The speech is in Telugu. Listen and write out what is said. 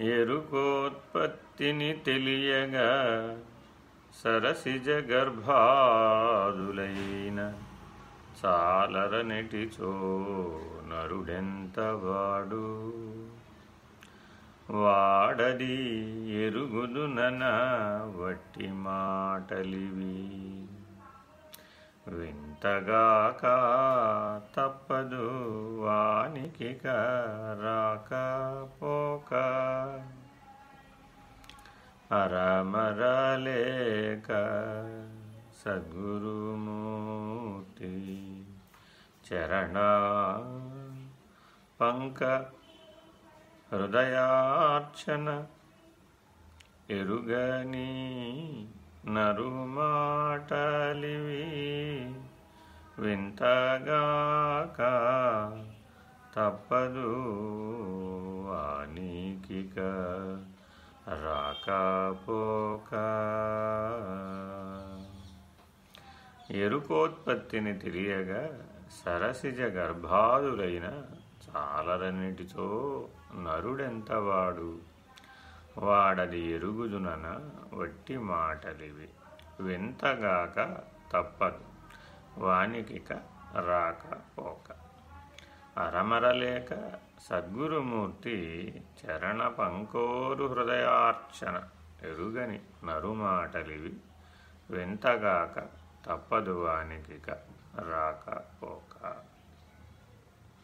ఎరుకోత్పత్తిని తెలియగా సరసిజ గర్భాదులైన చాలరనెటిచో నరుడెంతవాడు వాడది ఎరుగుదునన వట్టి మాటలివి. వింతగాక తప్పదు వానికి రాక అరమరలేక సద్గురుమూర్తి చరణ పంక హృదయార్చన ఎరుగని నరుమాటలివి వింతగాక తప్పదు వానికిక రాకపోక. ఎరుకోత్పత్తిని తెలియగా సరసిజ గర్భాదులైన చాలరన్నిటితో నరుడెంతవాడు? వాడది ఎరుగుదునన వట్టి మాటలివి. వింతగాక తప్పదు. వానికిక రాకపోక. అరమరలేక సద్గురుమూర్తి చరణ పంకోరు హృదయార్చన ఎరుగని నరుమాటలివి వింతగాక తప్పదు వానికిక రాక